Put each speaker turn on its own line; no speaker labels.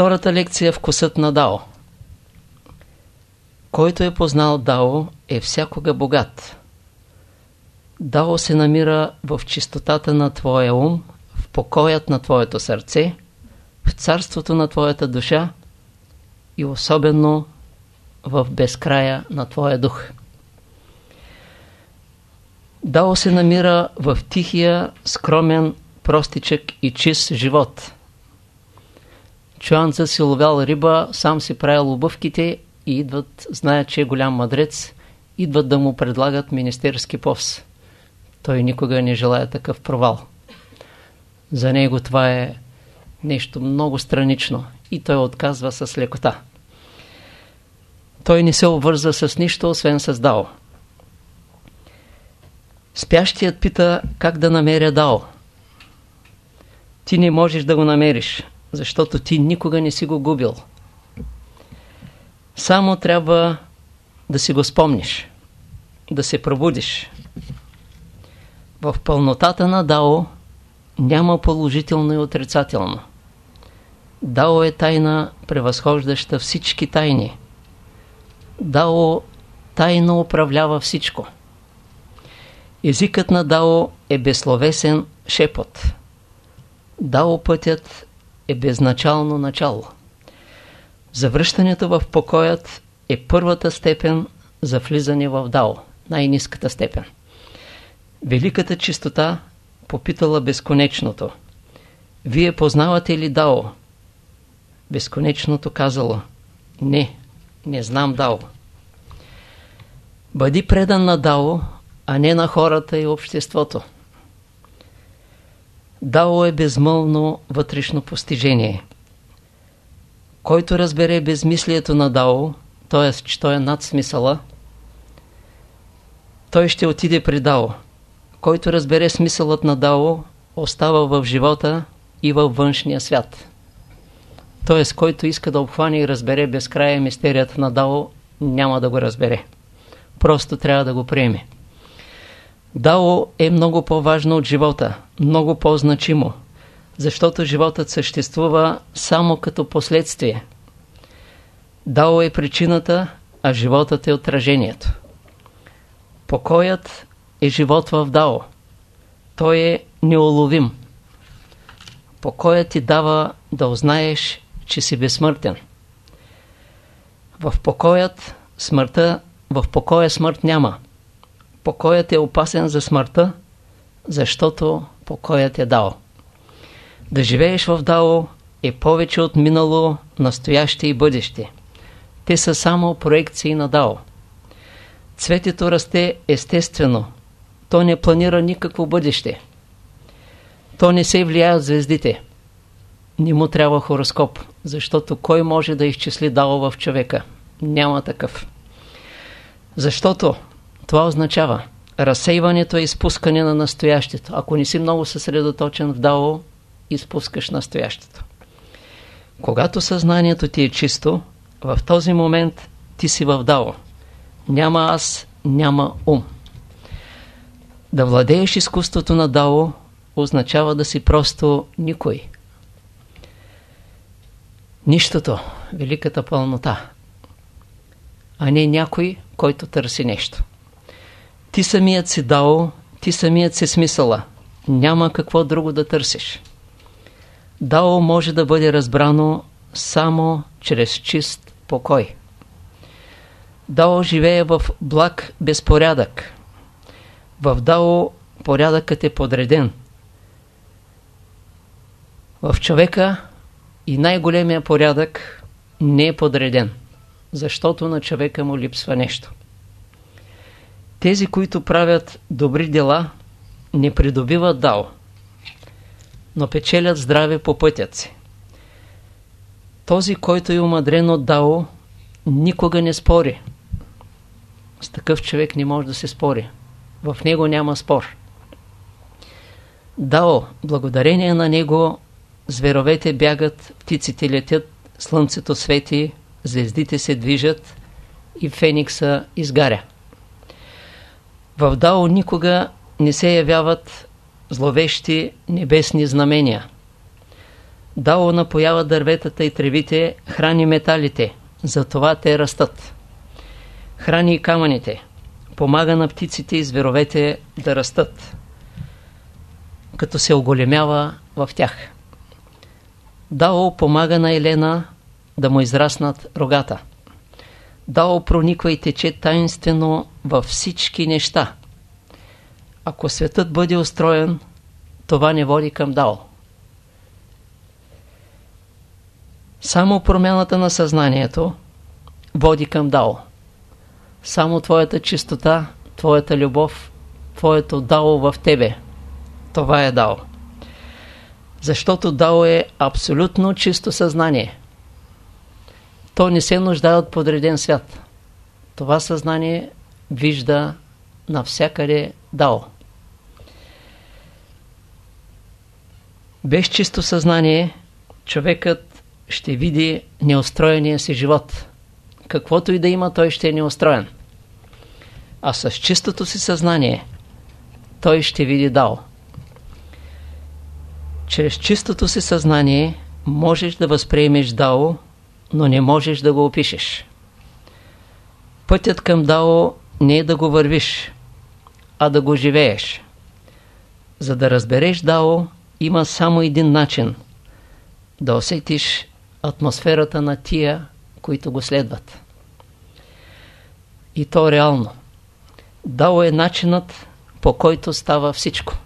Втората лекция – вкусът на Дао. Който е познал Дао е всякога богат. Дао се намира в чистотата на твоя ум, в покоят на твоето сърце, в царството на твоята душа и особено в безкрая на твоя дух. Дао се намира в тихия, скромен, простичък и чист живот. Чуанца си ловял риба, сам си правил обувките и идват, знаят, че е голям мъдрец, идват да му предлагат министерски пост. Той никога не желая такъв провал. За него това е нещо много странично и той отказва с лекота. Той не се обвърза с нищо, освен с Дао. Спящият пита как да намеря Дао. Ти не можеш да го намериш, защото ти никога не си го губил. Само трябва да си го спомниш, да се пробудиш. В пълнотата на Дао няма положително и отрицателно. Дао е тайна, превъзхождаща всички тайни. Дао тайно управлява всичко. Езикът на Дао е безсловесен шепот. Дао пътят е безначално начало. Завръщането в покоят е първата степен за влизане в Дао, най-низката степен. Великата чистота попитала безконечното. Вие познавате ли Дао? Безконечното казало. Не, не знам Дао. Бъди предан на Дао, а не на хората и обществото. Дао е безмълно вътрешно постижение. Който разбере безмислието на Дао, т.е. че той е над смисъла, той ще отиде при Дао. Който разбере смисълът на Дао, остава в живота и във външния свят. Т.е. който иска да обхване и разбере безкрая мистерията на Дао, няма да го разбере. Просто трябва да го приеме. Дао е много по-важно от живота, много по-значимо, защото животът съществува само като последствие. Дао е причината, а животът е отражението. Покоят е живот в Дао. Той е неуловим. Покоят ти дава да узнаеш, че си безсмъртен. В покоят смъртта, в покоя смърт няма покоят е опасен за смъртта, защото покоят е дао. Да живееш в дао е повече от минало, настояще и бъдеще. Те са само проекции на дао. Цветето расте естествено. То не планира никакво бъдеще. То не се влияе от звездите. Не му трябва хороскоп, защото кой може да изчисли дао в човека? Няма такъв. Защото това означава разсейването е изпускане на настоящето. Ако не си много съсредоточен в дао, изпускаш настоящето. Когато съзнанието ти е чисто, в този момент ти си в дао. Няма аз, няма ум. Да владееш изкуството на дао означава да си просто никой. Нищото, великата пълнота, а не някой, който търси нещо. Ти самият си дал, ти самият си смисъла. Няма какво друго да търсиш. Дао може да бъде разбрано само чрез чист покой. Дао живее в благ безпорядък. В Дао порядъкът е подреден. В човека и най-големия порядък не е подреден, защото на човека му липсва нещо. Тези, които правят добри дела, не придобиват дао, но печелят здраве по пътят си. Този, който е умадрен от дао, никога не спори. С такъв човек не може да се спори. В него няма спор. Дао, благодарение на него, зверовете бягат, птиците летят, слънцето свети, звездите се движат и феникса изгаря. В Дао никога не се явяват зловещи небесни знамения. Дао напоява дърветата и тревите, храни металите, затова те растат. Храни и камъните, помага на птиците и зверовете да растат, като се оголемява в тях. Дао помага на Елена да му израснат рогата. Дао прониква и тече таинствено във всички неща. Ако светът бъде устроен, това не води към Дао. Само промяната на съзнанието води към Дао. Само твоята чистота, твоята любов, твоето Дао в тебе. Това е Дао. Защото Дао е абсолютно чисто съзнание. То не се нуждае от подреден свят. Това съзнание вижда навсякъде Дао. Без чисто съзнание човекът ще види неустроения си живот. Каквото и да има, той ще е неустроен. А с чистото си съзнание той ще види Дао. Чрез чистото си съзнание можеш да възприемеш Дао, но не можеш да го опишеш. Пътят към Дао не е да го вървиш, а да го живееш. За да разбереш Дао, има само един начин – да усетиш атмосферата на тия, които го следват. И то реално. Дао е начинът, по който става всичко.